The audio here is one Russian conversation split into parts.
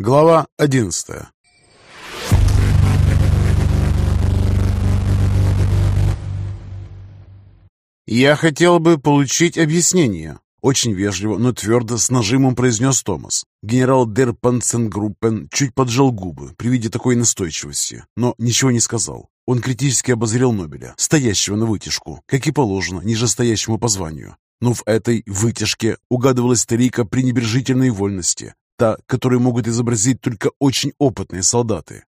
Глава одиннадцатая «Я хотел бы получить объяснение», — очень вежливо, но твердо, с нажимом произнес Томас. Генерал Дер Панценгруппен чуть поджал губы при виде такой настойчивости, но ничего не сказал. Он критически обозрел Нобеля, стоящего на вытяжку, как и положено нижестоящему по званию. Но в этой вытяжке угадывалась старика пренебрежительной вольности, та, которую могут изобразить только очень опытные солдаты.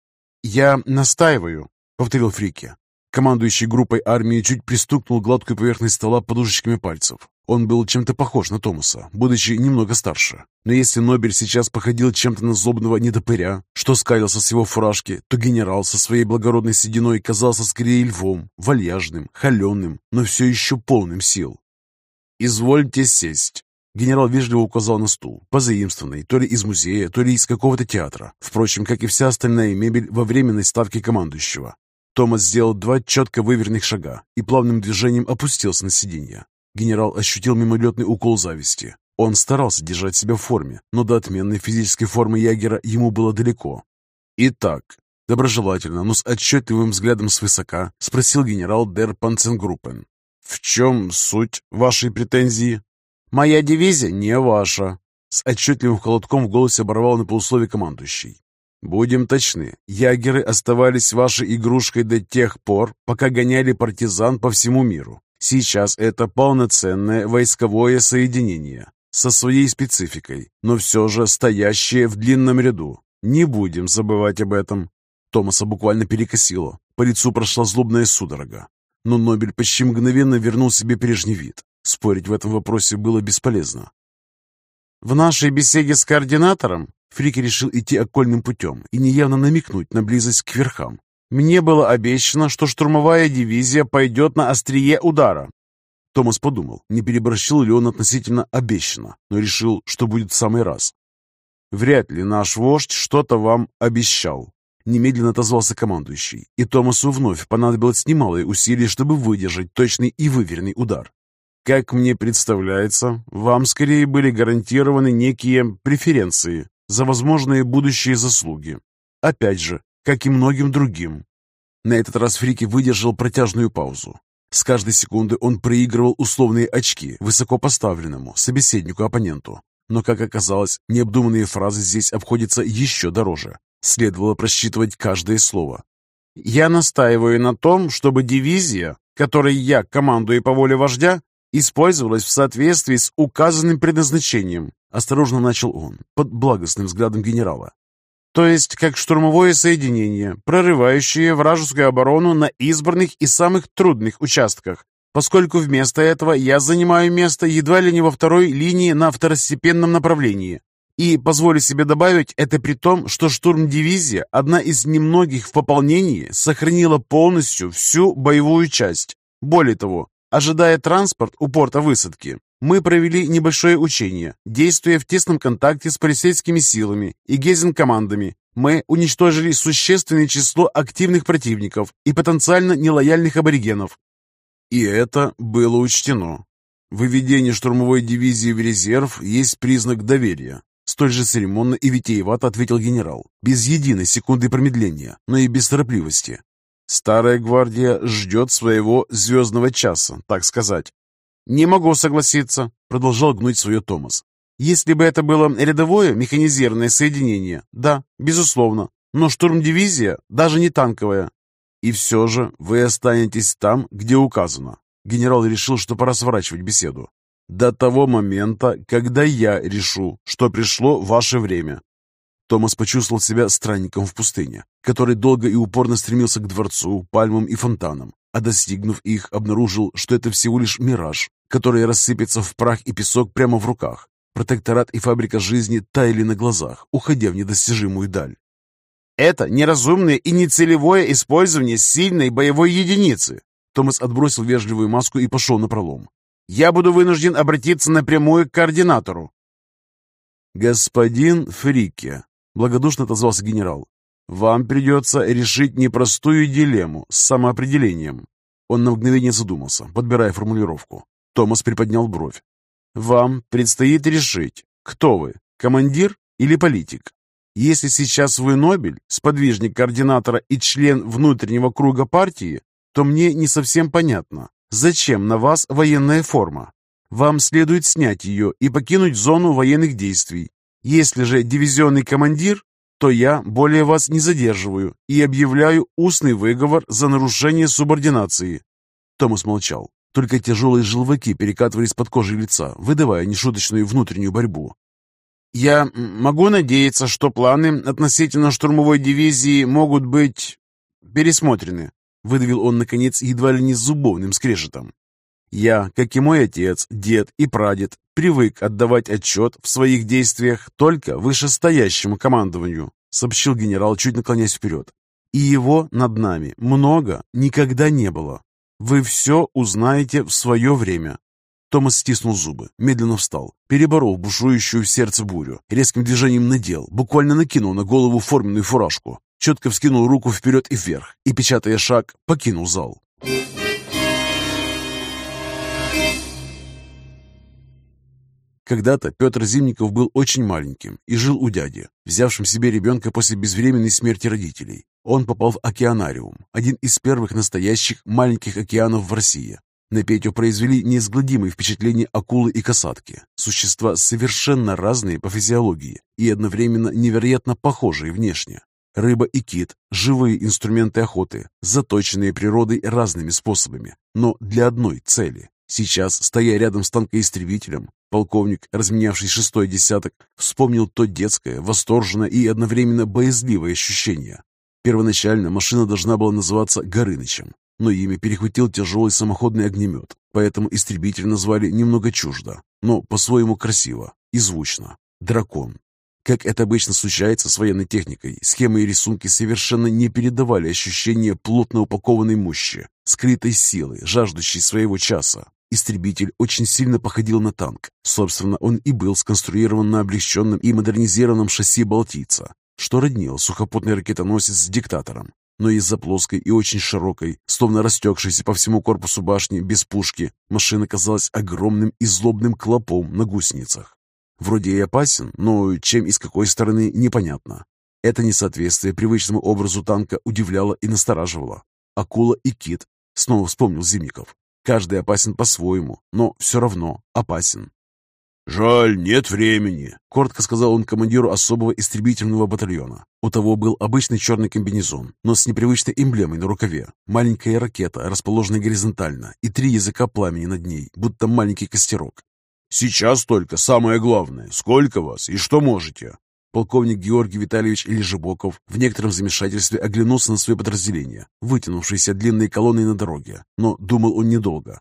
«Я настаиваю», — повторил Фрике. Командующий группой армии чуть пристукнул гладкую поверхность стола подушечками пальцев. Он был чем-то похож на Томаса, будучи немного старше. Но если Нобель сейчас походил чем-то на злобного недопыря, что скалился с его фуражки, то генерал со своей благородной сединой казался скорее львом, вальяжным, холеным, но все еще полным сил. «Извольте сесть», Генерал вежливо указал на стул, позаимствованный то ли из музея, то ли из какого-то театра. Впрочем, как и вся остальная мебель во временной ставке командующего. Томас сделал два четко выверенных шага и плавным движением опустился на сиденье. Генерал ощутил мимолетный укол зависти. Он старался держать себя в форме, но до отменной физической формы ягера ему было далеко. «Итак», доброжелательно, но с отчетливым взглядом свысока, спросил генерал Дер Панценгруппен. «В чем суть вашей претензии?» «Моя дивизия не ваша», — с отчетливым холодком в голосе оборвал на полусловие командующий. «Будем точны, ягеры оставались вашей игрушкой до тех пор, пока гоняли партизан по всему миру. Сейчас это полноценное войсковое соединение со своей спецификой, но все же стоящее в длинном ряду. Не будем забывать об этом». Томаса буквально перекосило, по лицу прошла злобная судорога. Но Нобель почти мгновенно вернул себе прежний вид. Спорить в этом вопросе было бесполезно. В нашей беседе с координатором Фрики решил идти окольным путем и неявно намекнуть на близость к верхам. Мне было обещано, что штурмовая дивизия пойдет на острие удара. Томас подумал, не переборщил ли он относительно обещано, но решил, что будет в самый раз. «Вряд ли наш вождь что-то вам обещал», Немедленно отозвался командующий, и Томасу вновь понадобилось немалое усилие, чтобы выдержать точный и выверенный удар. Как мне представляется, вам скорее были гарантированы некие преференции за возможные будущие заслуги. Опять же, как и многим другим. На этот раз Фрики выдержал протяжную паузу. С каждой секунды он проигрывал условные очки высокопоставленному собеседнику-оппоненту. Но, как оказалось, необдуманные фразы здесь обходятся еще дороже. Следовало просчитывать каждое слово. «Я настаиваю на том, чтобы дивизия, которой я командую по воле вождя, использовалась в соответствии с указанным предназначением, осторожно начал он, под благостным взглядом генерала. То есть как штурмовое соединение, прорывающее вражескую оборону на избранных и самых трудных участках, поскольку вместо этого я занимаю место едва ли не во второй линии на второстепенном направлении. И, позволю себе добавить, это при том, что штурм-дивизия, одна из немногих в пополнении, сохранила полностью всю боевую часть. Более того, Ожидая транспорт у порта высадки, мы провели небольшое учение, действуя в тесном контакте с полицейскими силами и гезен-командами. Мы уничтожили существенное число активных противников и потенциально нелояльных аборигенов. И это было учтено. Выведение штурмовой дивизии в резерв есть признак доверия. Столь же церемонно и витиевато ответил генерал, без единой секунды промедления, но и без торопливости. Старая гвардия ждет своего звездного часа, так сказать. «Не могу согласиться», — продолжал гнуть свое Томас. «Если бы это было рядовое механизированное соединение, да, безусловно, но штурм-дивизия даже не танковая. И все же вы останетесь там, где указано». Генерал решил, что пора сворачивать беседу. «До того момента, когда я решу, что пришло ваше время. Томас почувствовал себя странником в пустыне, который долго и упорно стремился к дворцу, пальмам и фонтанам, а достигнув их, обнаружил, что это всего лишь мираж, который рассыпется в прах и песок прямо в руках. Протекторат и фабрика жизни таяли на глазах, уходя в недостижимую даль. «Это неразумное и нецелевое использование сильной боевой единицы!» Томас отбросил вежливую маску и пошел на пролом. «Я буду вынужден обратиться напрямую к координатору». «Господин Фрике», Благодушно отозвался генерал. «Вам придется решить непростую дилемму с самоопределением». Он на мгновение задумался, подбирая формулировку. Томас приподнял бровь. «Вам предстоит решить, кто вы, командир или политик?» Если сейчас вы Нобель, сподвижник координатора и член внутреннего круга партии, то мне не совсем понятно, зачем на вас военная форма. Вам следует снять ее и покинуть зону военных действий. Если же дивизионный командир, то я более вас не задерживаю и объявляю устный выговор за нарушение субординации». Томас молчал. Только тяжелые желваки перекатывались под кожей лица, выдавая нешуточную внутреннюю борьбу. «Я могу надеяться, что планы относительно штурмовой дивизии могут быть пересмотрены», выдавил он, наконец, едва ли не с зубовным скрежетом. «Я, как и мой отец, дед и прадед, привык отдавать отчет в своих действиях только вышестоящему командованию», сообщил генерал, чуть наклоняясь вперед. «И его над нами много никогда не было. Вы все узнаете в свое время. Томас стиснул зубы, медленно встал, переборол бушующую в сердце бурю, резким движением надел, буквально накинул на голову форменную фуражку, четко вскинул руку вперед и вверх и, печатая шаг, покинул зал. Когда-то Петр Зимников был очень маленьким и жил у дяди, взявшим себе ребенка после безвременной смерти родителей. Он попал в океанариум, один из первых настоящих маленьких океанов в России, на Петю произвели неизгладимые впечатления акулы и касатки, существа совершенно разные по физиологии и одновременно невероятно похожие внешне. Рыба и кит – живые инструменты охоты, заточенные природой разными способами, но для одной цели. Сейчас, стоя рядом с танкоистребителем, полковник, разменявший шестой десяток, вспомнил то детское, восторженное и одновременно боязливое ощущение. Первоначально машина должна была называться Горынычем, но ими перехватил тяжелый самоходный огнемет, поэтому истребитель назвали немного чуждо, но по-своему красиво и звучно. Дракон. Как это обычно случается с военной техникой, схемы и рисунки совершенно не передавали ощущение плотно упакованной мощи, скрытой силы, жаждущей своего часа. Истребитель очень сильно походил на танк. Собственно, он и был сконструирован на облегченном и модернизированном шасси «Балтийца», что роднил сухопутный ракетоносец с диктатором но из-за плоской и очень широкой, словно растекшейся по всему корпусу башни без пушки, машина казалась огромным и злобным клопом на гусеницах. Вроде и опасен, но чем и с какой стороны непонятно. Это несоответствие привычному образу танка удивляло и настораживало. Акула и кит, снова вспомнил Зимников. Каждый опасен по-своему, но все равно опасен. «Жаль, нет времени», — коротко сказал он командиру особого истребительного батальона. У того был обычный черный комбинезон, но с непривычной эмблемой на рукаве. Маленькая ракета, расположенная горизонтально, и три языка пламени над ней, будто маленький костерок. «Сейчас только самое главное. Сколько вас и что можете?» Полковник Георгий Витальевич Ильжебоков в некотором замешательстве оглянулся на свое подразделение, вытянувшееся длинной колонной на дороге, но думал он недолго.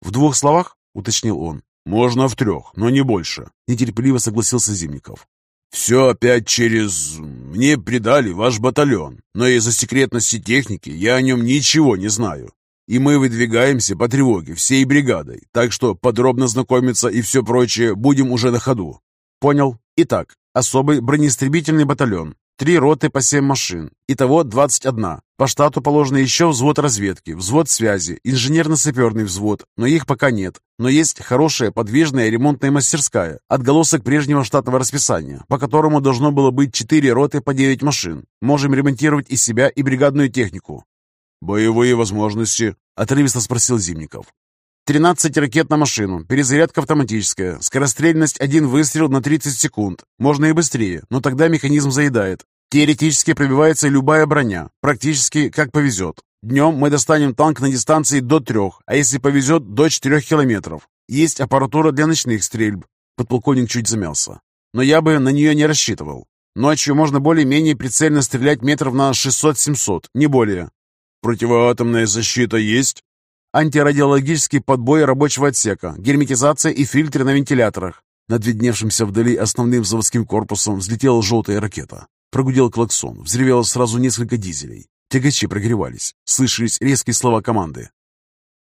«В двух словах?» — уточнил он. «Можно в трех, но не больше», — нетерпеливо согласился Зимников. «Все опять через... Мне предали ваш батальон, но из-за секретности техники я о нем ничего не знаю. И мы выдвигаемся по тревоге всей бригадой, так что подробно знакомиться и все прочее будем уже на ходу». «Понял. Итак, особый бронеистребительный батальон. Три роты по семь машин. Итого 21. По штату положено еще взвод разведки, взвод связи, инженерно-саперный взвод, но их пока нет. Но есть хорошая подвижная ремонтная мастерская, отголосок прежнего штатного расписания, по которому должно было быть четыре роты по 9 машин. Можем ремонтировать и себя, и бригадную технику. «Боевые возможности?» – отрывисто спросил Зимников. 13 ракет на машину, перезарядка автоматическая, скорострельность один выстрел на 30 секунд. Можно и быстрее, но тогда механизм заедает. Теоретически пробивается любая броня, практически как повезет. Днем мы достанем танк на дистанции до трех, а если повезет, до четырех километров. Есть аппаратура для ночных стрельб. Подполковник чуть замялся. Но я бы на нее не рассчитывал. Ночью можно более-менее прицельно стрелять метров на 600-700, не более. Противоатомная защита есть? Антирадиологический подбой рабочего отсека, герметизация и фильтры на вентиляторах. Над видневшимся вдали основным заводским корпусом взлетела желтая ракета. Прогудел клаксон, взревело сразу несколько дизелей. Тягачи прогревались. Слышались резкие слова команды.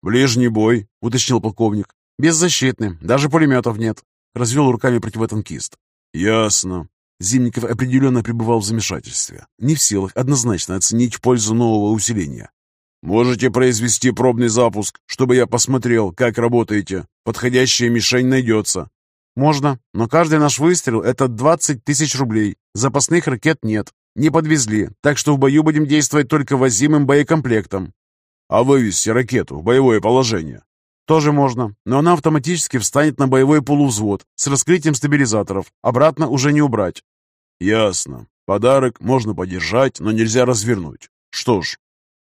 «Ближний бой», — уточнил полковник. «Беззащитный, даже пулеметов нет», — развел руками противотанкист. «Ясно». Зимников определенно пребывал в замешательстве, не в силах однозначно оценить пользу нового усиления. «Можете произвести пробный запуск, чтобы я посмотрел, как работаете. Подходящая мишень найдется». «Можно, но каждый наш выстрел — это 20 тысяч рублей. Запасных ракет нет. Не подвезли, так что в бою будем действовать только возимым боекомплектом. А вывести ракету в боевое положение? Тоже можно, но она автоматически встанет на боевой полувзвод с раскрытием стабилизаторов. Обратно уже не убрать. Ясно. Подарок можно подержать, но нельзя развернуть. Что ж,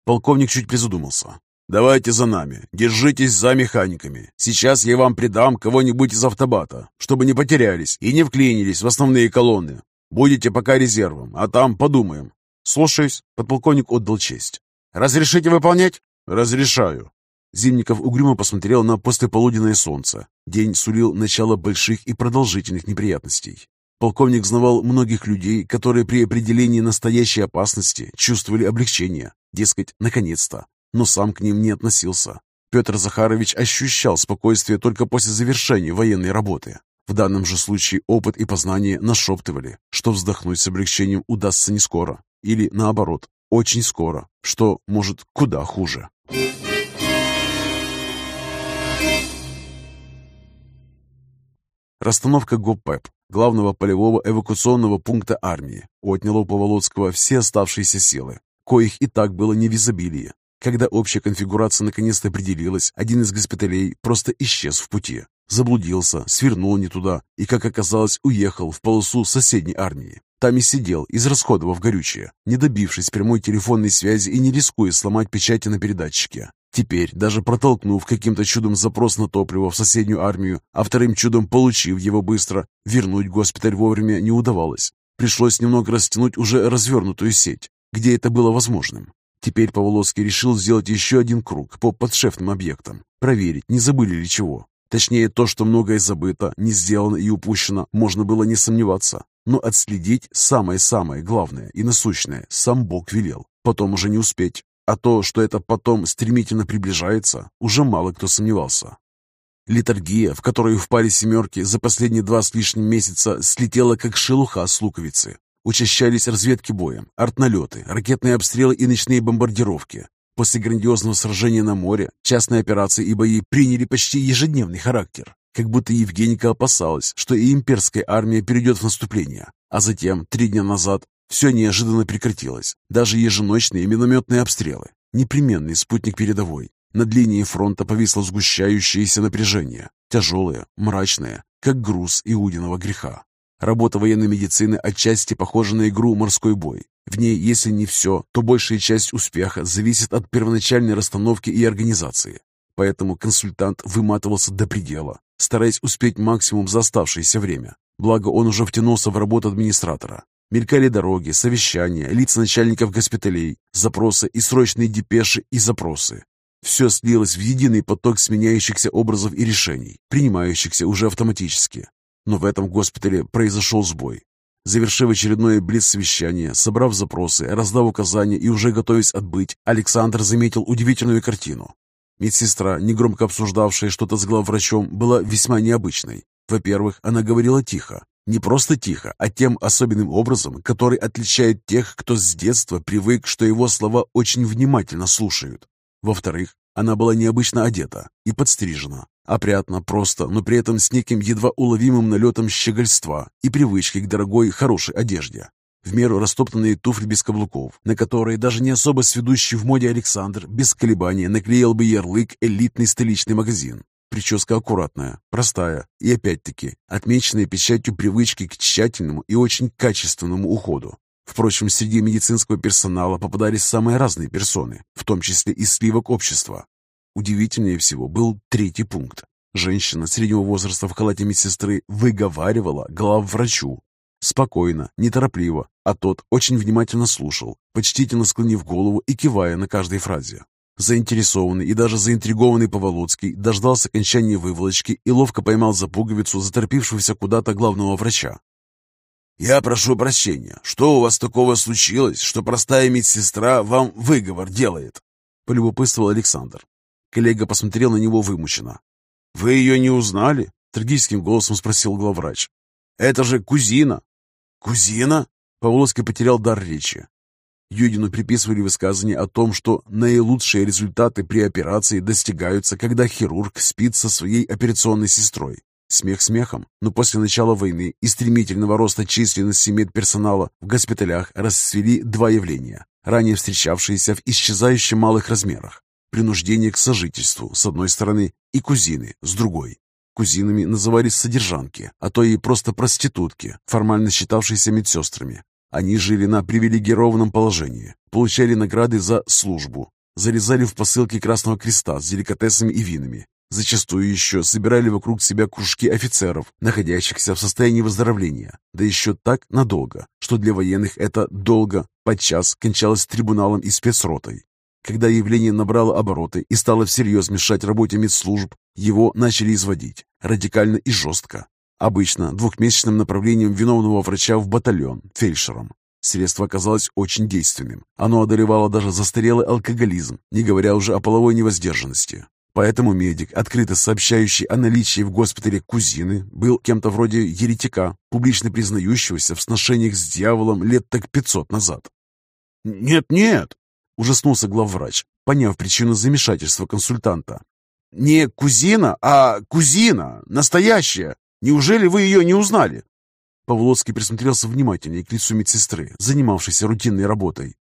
полковник чуть призадумался. «Давайте за нами. Держитесь за механиками. Сейчас я вам придам кого-нибудь из автобата, чтобы не потерялись и не вклинились в основные колонны. Будете пока резервом, а там подумаем». «Слушаюсь», — подполковник отдал честь. «Разрешите выполнять?» «Разрешаю». Зимников угрюмо посмотрел на послеполуденное солнце. День сулил начало больших и продолжительных неприятностей. Полковник знавал многих людей, которые при определении настоящей опасности чувствовали облегчение. Дескать, наконец-то. Но сам к ним не относился. Петр Захарович ощущал спокойствие только после завершения военной работы. В данном же случае опыт и познание нашептывали, что вздохнуть с облегчением удастся не скоро. Или наоборот, очень скоро, что может куда хуже. Расстановка ГОПЭП, главного полевого эвакуационного пункта армии, отняла у Поволоцкого все оставшиеся силы, коих и так было не в изобилии. Когда общая конфигурация наконец-то определилась, один из госпиталей просто исчез в пути. Заблудился, свернул не туда и, как оказалось, уехал в полосу соседней армии. Там и сидел, израсходовав горючее, не добившись прямой телефонной связи и не рискуя сломать печати на передатчике. Теперь, даже протолкнув каким-то чудом запрос на топливо в соседнюю армию, а вторым чудом получив его быстро, вернуть госпиталь вовремя не удавалось. Пришлось немного растянуть уже развернутую сеть, где это было возможным. Теперь Павловский решил сделать еще один круг по подшефным объектам, проверить, не забыли ли чего. Точнее, то, что многое забыто, не сделано и упущено, можно было не сомневаться. Но отследить самое-самое главное и насущное сам Бог велел. Потом уже не успеть. А то, что это потом стремительно приближается, уже мало кто сомневался. Литургия, в которую впали семерки, за последние два с лишним месяца слетела как шелуха с луковицы. Учащались разведки боем, артналеты, ракетные обстрелы и ночные бомбардировки. После грандиозного сражения на море частные операции и бои приняли почти ежедневный характер. Как будто Евгеника опасалась, что и имперская армия перейдет в наступление. А затем, три дня назад, все неожиданно прекратилось. Даже еженочные минометные обстрелы. Непременный спутник передовой. Над линией фронта повисло сгущающееся напряжение. Тяжелое, мрачное, как груз Иудиного греха. Работа военной медицины отчасти похожа на игру «Морской бой». В ней, если не все, то большая часть успеха зависит от первоначальной расстановки и организации. Поэтому консультант выматывался до предела, стараясь успеть максимум за оставшееся время. Благо, он уже втянулся в работу администратора, Мелькали дороги, совещания, лица начальников госпиталей, запросы и срочные депеши и запросы. Все слилось в единый поток сменяющихся образов и решений, принимающихся уже автоматически. Но в этом госпитале произошел сбой. Завершив очередное блиц-совещание, собрав запросы, раздав указания и уже готовясь отбыть, Александр заметил удивительную картину. Медсестра, негромко обсуждавшая что-то с главврачом, была весьма необычной. Во-первых, она говорила тихо, не просто тихо, а тем особенным образом, который отличает тех, кто с детства привык, что его слова очень внимательно слушают. Во-вторых, она была необычно одета и подстрижена, опрятно, просто, но при этом с неким едва уловимым налетом щегольства и привычкой к дорогой, хорошей одежде. В меру растоптанные туфли без каблуков, на которые даже не особо сведущий в моде Александр без колебания наклеил бы ярлык «элитный столичный магазин». Прическа аккуратная, простая и, опять-таки, отмеченная печатью привычки к тщательному и очень качественному уходу. Впрочем, среди медицинского персонала попадались самые разные персоны, в том числе и сливок общества. Удивительнее всего был третий пункт. Женщина среднего возраста в халате медсестры выговаривала главврачу. Спокойно, неторопливо, а тот очень внимательно слушал, почтительно склонив голову и кивая на каждой фразе. Заинтересованный и даже заинтригованный Поволоцкий дождался окончания выволочки и ловко поймал за пуговицу заторпившегося куда-то главного врача. «Я прошу прощения. Что у вас такого случилось, что простая медсестра вам выговор делает?» — полюбопытствовал Александр. Коллега посмотрел на него вымученно. «Вы ее не узнали?» — трагическим голосом спросил главврач. «Это же кузина!» «Кузина?» Павловский потерял дар речи. Юдину приписывали высказывание о том, что наилучшие результаты при операции достигаются, когда хирург спит со своей операционной сестрой. Смех смехом, но после начала войны и стремительного роста численности медперсонала в госпиталях расцвели два явления, ранее встречавшиеся в исчезающе малых размерах. Принуждение к сожительству с одной стороны и кузины с другой. Кузинами назывались содержанки, а то и просто проститутки, формально считавшиеся медсестрами. Они жили на привилегированном положении, получали награды за службу, залезали в посылки Красного Креста с деликатесами и винами, Зачастую еще собирали вокруг себя кружки офицеров, находящихся в состоянии выздоровления, да еще так надолго, что для военных это долго, подчас кончалось трибуналом и спецротой. Когда явление набрало обороты и стало всерьез мешать работе медслужб, его начали изводить, радикально и жестко. Обычно двухмесячным направлением виновного врача в батальон, фельдшером. Средство оказалось очень действенным. Оно одолевало даже застарелый алкоголизм, не говоря уже о половой невоздержанности. Поэтому медик, открыто сообщающий о наличии в госпитале кузины, был кем-то вроде еретика, публично признающегося в сношениях с дьяволом лет так пятьсот назад. «Нет-нет!» – ужаснулся главврач, поняв причину замешательства консультанта. «Не кузина, а кузина, настоящая. Неужели вы ее не узнали?» Павлоцкий присмотрелся внимательнее к лицу медсестры, занимавшейся рутинной работой.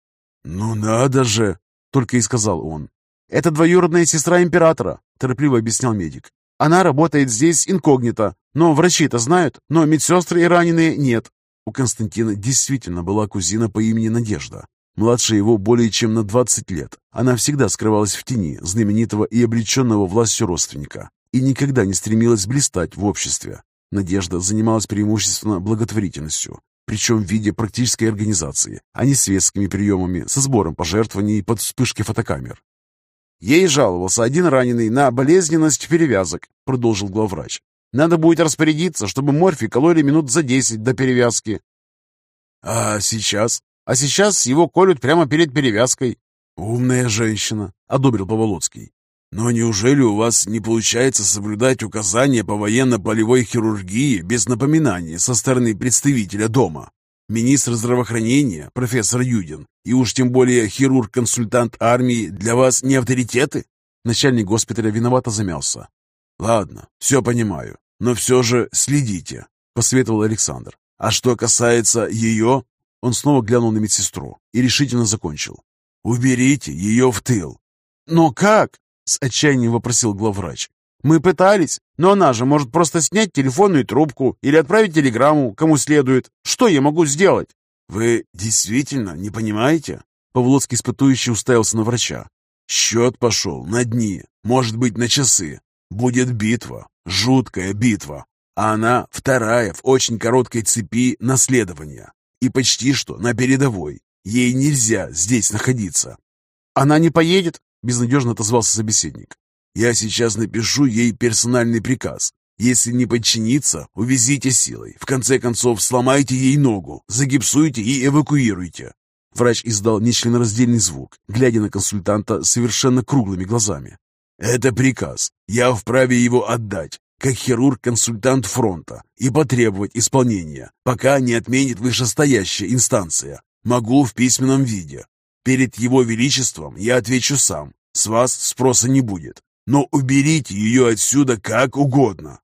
«Ну надо же!» — только и сказал он. «Это двоюродная сестра императора», – торопливо объяснял медик. «Она работает здесь инкогнито, но врачи-то знают, но медсестры и раненые нет». У Константина действительно была кузина по имени Надежда. Младше его более чем на 20 лет. Она всегда скрывалась в тени знаменитого и облеченного властью родственника и никогда не стремилась блистать в обществе. Надежда занималась преимущественно благотворительностью, причем в виде практической организации, а не светскими приемами со сбором пожертвований под вспышки фотокамер. Ей жаловался один раненый на болезненность перевязок, продолжил главврач. Надо будет распорядиться, чтобы морфий кололи минут за десять до перевязки. А сейчас? А сейчас его колют прямо перед перевязкой. Умная женщина, одобрил Поволоцкий. Но неужели у вас не получается соблюдать указания по военно-полевой хирургии без напоминания со стороны представителя дома? Министр здравоохранения, профессор Юдин, и уж тем более хирург-консультант армии для вас не авторитеты? Начальник госпиталя виновато замялся. Ладно, все понимаю, но все же следите, посоветовал Александр. А что касается ее, он снова глянул на медсестру и решительно закончил. Уберите ее в тыл. Но как? С отчаянием вопросил главврач. Мы пытались, но она же может просто снять телефонную трубку или отправить телеграмму, кому следует. Что я могу сделать?» «Вы действительно не понимаете?» Павлоцкий испытующий уставился на врача. «Счет пошел на дни, может быть, на часы. Будет битва, жуткая битва. А она вторая в очень короткой цепи наследования. И почти что на передовой. Ей нельзя здесь находиться». «Она не поедет?» – безнадежно отозвался собеседник. Я сейчас напишу ей персональный приказ. Если не подчинится, увезите силой. В конце концов, сломайте ей ногу, загипсуйте и эвакуируйте». Врач издал нечленораздельный звук, глядя на консультанта совершенно круглыми глазами. «Это приказ. Я вправе его отдать, как хирург-консультант фронта, и потребовать исполнения, пока не отменит вышестоящая инстанция. Могу в письменном виде. Перед его величеством я отвечу сам. С вас спроса не будет но уберите ее отсюда как угодно.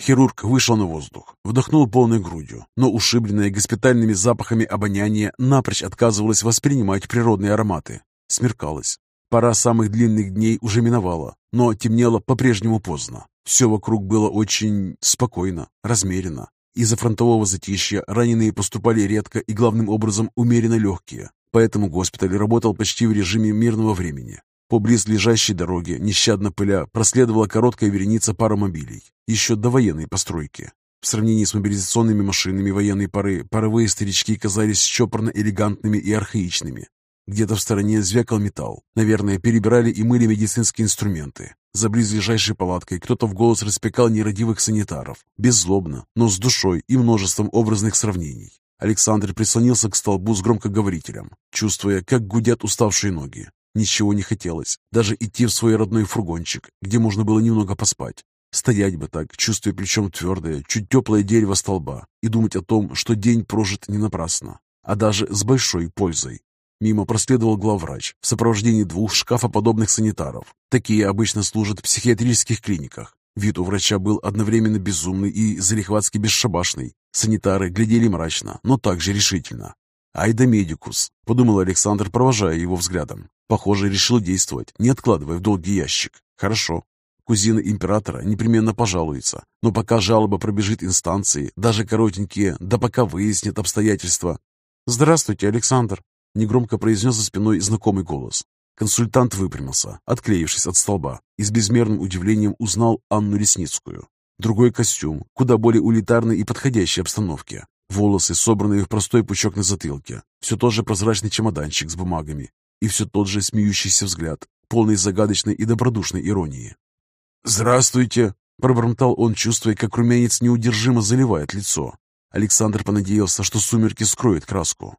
Хирург вышел на воздух, вдохнул полной грудью, но ушибленная госпитальными запахами обоняния напрочь отказывалась воспринимать природные ароматы. Смеркалось. Пора самых длинных дней уже миновала, но темнело по-прежнему поздно. Все вокруг было очень спокойно, размеренно. Из-за фронтового затишья раненые поступали редко и главным образом умеренно легкие, Поэтому госпиталь работал почти в режиме мирного времени. По близлежащей дороге, нещадно пыля, проследовала короткая вереница паромобилей, еще до военной постройки. В сравнении с мобилизационными машинами военной поры, паровые старички казались чопорно элегантными и архаичными. Где-то в стороне звякал металл. Наверное, перебирали и мыли медицинские инструменты. За близлежащей палаткой кто-то в голос распекал нерадивых санитаров. Беззлобно, но с душой и множеством образных сравнений. Александр прислонился к столбу с громкоговорителем, чувствуя, как гудят уставшие ноги. Ничего не хотелось, даже идти в свой родной фургончик, где можно было немного поспать. Стоять бы так, чувствуя плечом твердое, чуть теплое дерево столба, и думать о том, что день прожит не напрасно, а даже с большой пользой. Мимо проследовал главврач в сопровождении двух шкафоподобных санитаров. Такие обычно служат в психиатрических клиниках. Вид у врача был одновременно безумный и залихватски бесшабашный. Санитары глядели мрачно, но также решительно. «Ай да медикус», — подумал Александр, провожая его взглядом. Похоже, решил действовать, не откладывая в долгий ящик. «Хорошо, Кузина императора непременно пожалуется, но пока жалоба пробежит инстанции, даже коротенькие, да пока выяснит обстоятельства. «Здравствуйте, Александр!» — негромко произнес за спиной знакомый голос. Консультант выпрямился, отклеившись от столба, и с безмерным удивлением узнал Анну Лесницкую. Другой костюм, куда более улитарный и подходящей обстановке. Волосы, собранные в простой пучок на затылке. Все тот же прозрачный чемоданчик с бумагами. И все тот же смеющийся взгляд, полный загадочной и добродушной иронии. «Здравствуйте!» — пробормотал он, чувствуя, как румянец неудержимо заливает лицо. Александр понадеялся, что сумерки скроют краску.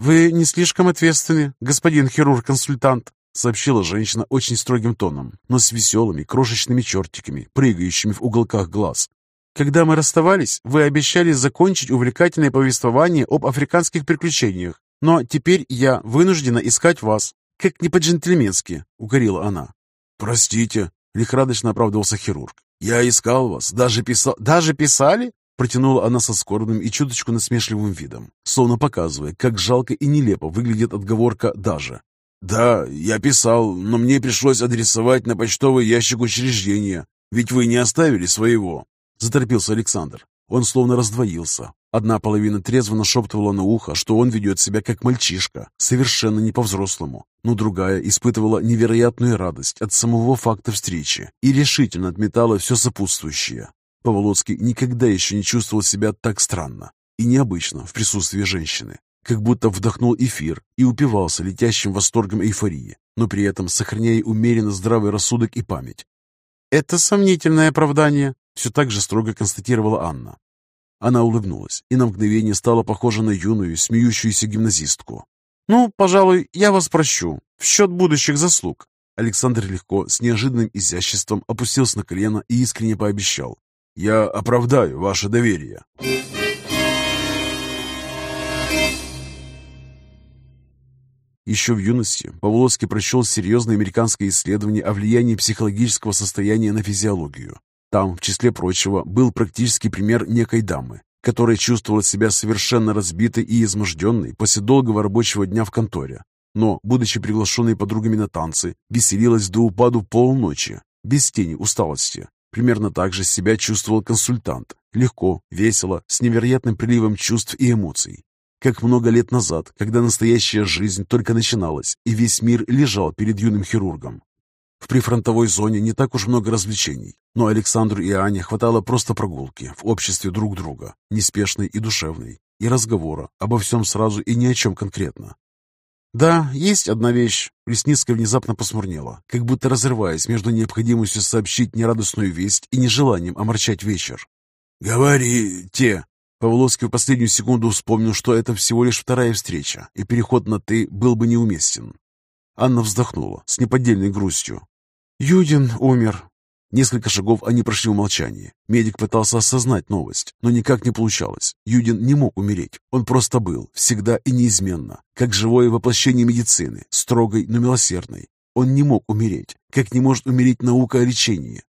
«Вы не слишком ответственны, господин хирург-консультант», сообщила женщина очень строгим тоном, но с веселыми крошечными чертиками, прыгающими в уголках глаз. «Когда мы расставались, вы обещали закончить увлекательное повествование об африканских приключениях, но теперь я вынуждена искать вас, как не по-джентльменски», — укорила она. «Простите», Лихорадочно оправдывался хирург. «Я искал вас, даже писал...» «Даже писали?» Протянула она со скорбным и чуточку насмешливым видом, словно показывая, как жалко и нелепо выглядит отговорка «даже». «Да, я писал, но мне пришлось адресовать на почтовый ящик учреждения, ведь вы не оставили своего», — заторопился Александр. Он словно раздвоился. Одна половина трезво нашептывала на ухо, что он ведет себя как мальчишка, совершенно не по-взрослому, но другая испытывала невероятную радость от самого факта встречи и решительно отметала все сопутствующее. Поволоцкий никогда еще не чувствовал себя так странно и необычно в присутствии женщины, как будто вдохнул эфир и упивался летящим восторгом эйфории, но при этом сохраняя умеренно здравый рассудок и память. «Это сомнительное оправдание», все так же строго констатировала Анна. Она улыбнулась и на мгновение стала похожа на юную, смеющуюся гимназистку. «Ну, пожалуй, я вас прощу. В счет будущих заслуг». Александр легко, с неожиданным изяществом опустился на колено и искренне пообещал. «Я оправдаю ваше доверие». Еще в юности Павловский прочел серьезное американское исследование о влиянии психологического состояния на физиологию. Там, в числе прочего, был практический пример некой дамы, которая чувствовала себя совершенно разбитой и изможденной после долгого рабочего дня в конторе. Но, будучи приглашенной подругами на танцы, веселилась до упаду полночи, без тени усталости. Примерно так же себя чувствовал консультант. Легко, весело, с невероятным приливом чувств и эмоций. Как много лет назад, когда настоящая жизнь только начиналась, и весь мир лежал перед юным хирургом. В прифронтовой зоне не так уж много развлечений, но Александру и Ане хватало просто прогулки в обществе друг друга, неспешной и душевной, и разговора обо всем сразу и ни о чем конкретно. «Да, есть одна вещь». Лесницкая внезапно посмурнела, как будто разрываясь между необходимостью сообщить нерадостную весть и нежеланием оморчать вечер. «Говорите!» Павловский в последнюю секунду вспомнил, что это всего лишь вторая встреча, и переход на «ты» был бы неуместен. Анна вздохнула с неподдельной грустью. «Юдин умер». Несколько шагов они прошли в молчании. Медик пытался осознать новость, но никак не получалось. Юдин не мог умереть. Он просто был, всегда и неизменно, как живое воплощение медицины, строгой, но милосердной. Он не мог умереть, как не может умереть наука о лечении.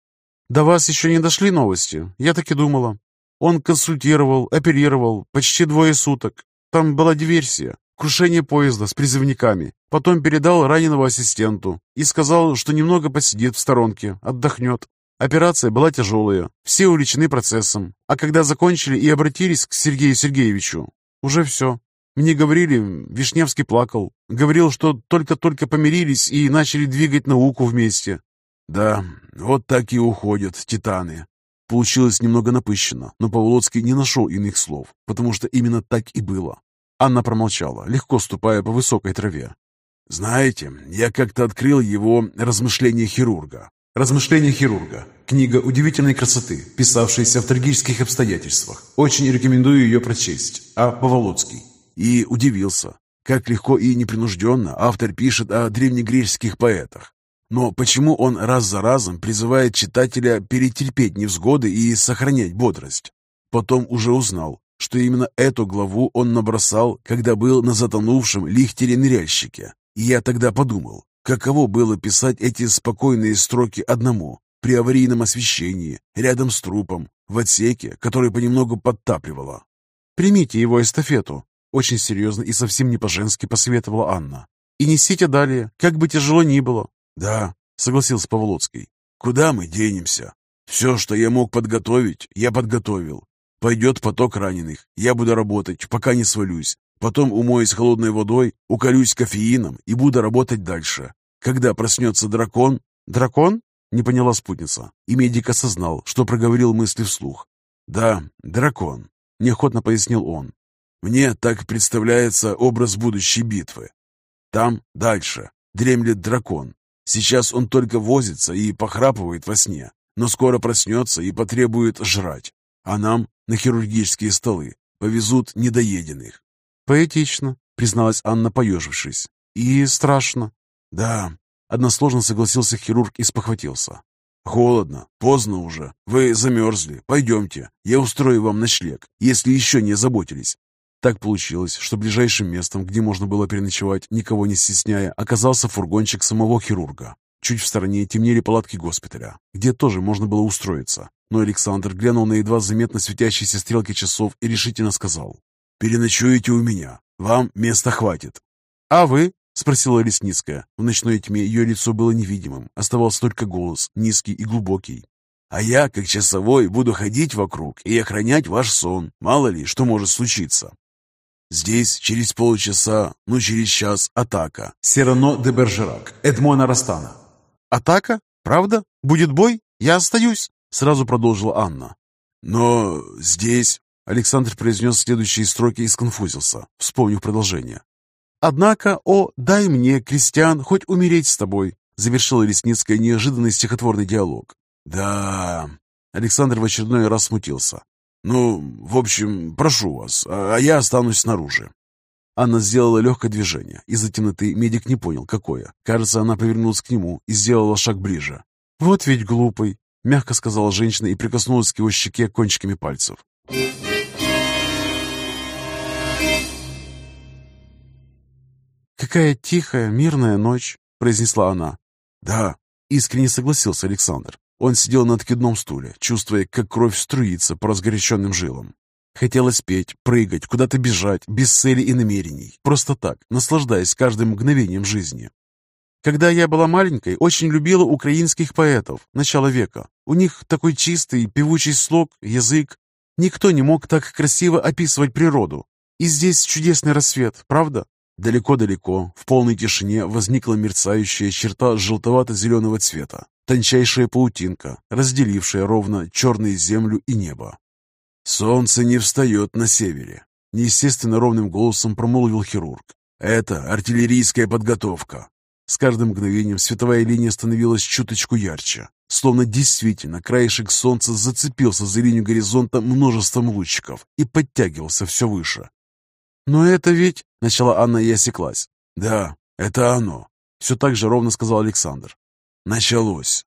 «До вас еще не дошли новости, я так и думала. Он консультировал, оперировал почти двое суток. Там была диверсия. Крушение поезда с призывниками. Потом передал раненого ассистенту и сказал, что немного посидит в сторонке, отдохнет. Операция была тяжелая, все увлечены процессом. А когда закончили и обратились к Сергею Сергеевичу, уже все. Мне говорили, Вишневский плакал. Говорил, что только-только помирились и начали двигать науку вместе. Да, вот так и уходят титаны. Получилось немного напыщенно, но Павлоцкий не нашел иных слов, потому что именно так и было. Анна промолчала, легко ступая по высокой траве. «Знаете, я как-то открыл его «Размышления хирурга». «Размышления хирурга» — книга удивительной красоты, писавшаяся в трагических обстоятельствах. Очень рекомендую ее прочесть. А Паволоцкий. И удивился, как легко и непринужденно автор пишет о древнегреческих поэтах. Но почему он раз за разом призывает читателя перетерпеть невзгоды и сохранять бодрость? Потом уже узнал, что именно эту главу он набросал, когда был на затонувшем лихтере-ныряльщике. И я тогда подумал, каково было писать эти спокойные строки одному, при аварийном освещении, рядом с трупом, в отсеке, который понемногу подтапливало. «Примите его эстафету», — очень серьезно и совсем не по-женски посоветовала Анна. «И несите далее, как бы тяжело ни было». «Да», — согласился Павлоцкий. «Куда мы денемся? Все, что я мог подготовить, я подготовил. Пойдет поток раненых, я буду работать, пока не свалюсь. Потом умоюсь холодной водой, уколюсь кофеином и буду работать дальше. Когда проснется дракон... Дракон? Не поняла спутница. И медик осознал, что проговорил мысли вслух. Да, дракон, неохотно пояснил он. Мне так представляется образ будущей битвы. Там, дальше, дремлет дракон. Сейчас он только возится и похрапывает во сне, но скоро проснется и потребует жрать. А нам на хирургические столы повезут недоеденных. «Поэтично», — призналась Анна, поежившись. «И страшно». «Да», — односложно согласился хирург и спохватился. «Холодно, поздно уже. Вы замерзли. Пойдемте. Я устрою вам ночлег, если еще не заботились». Так получилось, что ближайшим местом, где можно было переночевать, никого не стесняя, оказался фургончик самого хирурга. Чуть в стороне темнели палатки госпиталя, где тоже можно было устроиться. Но Александр глянул на едва заметно светящиеся стрелки часов и решительно сказал. «Переночуете у меня. Вам места хватит». «А вы?» — спросила Лесницкая. В ночной тьме ее лицо было невидимым. Оставался только голос, низкий и глубокий. «А я, как часовой, буду ходить вокруг и охранять ваш сон. Мало ли, что может случиться». Здесь через полчаса, ну через час, атака. Сирано де Бержерак, Эдмона Растана. «Атака? Правда? Будет бой? Я остаюсь!» Сразу продолжила Анна. «Но здесь...» Александр произнес следующие строки и сконфузился, вспомнив продолжение. «Однако, о, дай мне, крестьян, хоть умереть с тобой!» Завершила Лесницкая неожиданный стихотворный диалог. «Да...» Александр в очередной раз смутился. «Ну, в общем, прошу вас, а, а я останусь снаружи». Анна сделала легкое движение. Из-за темноты медик не понял, какое. Кажется, она повернулась к нему и сделала шаг ближе. «Вот ведь глупый!» — мягко сказала женщина и прикоснулась к его щеке кончиками пальцев. «Какая тихая, мирная ночь!» — произнесла она. «Да», — искренне согласился Александр. Он сидел на откидном стуле, чувствуя, как кровь струится по разгоряченным жилам. Хотелось петь, прыгать, куда-то бежать, без цели и намерений. Просто так, наслаждаясь каждым мгновением жизни. Когда я была маленькой, очень любила украинских поэтов начала века. У них такой чистый, певучий слог, язык. Никто не мог так красиво описывать природу. И здесь чудесный рассвет, правда? Далеко-далеко, в полной тишине, возникла мерцающая черта желтовато-зеленого цвета. Тончайшая паутинка, разделившая ровно черную землю и небо. «Солнце не встает на севере», — неестественно ровным голосом промолвил хирург. «Это артиллерийская подготовка». С каждым мгновением световая линия становилась чуточку ярче, словно действительно краешек солнца зацепился за линию горизонта множеством лучиков и подтягивался все выше. «Но это ведь...» — начала Анна и осеклась. «Да, это оно», — все так же ровно сказал Александр. «Началось».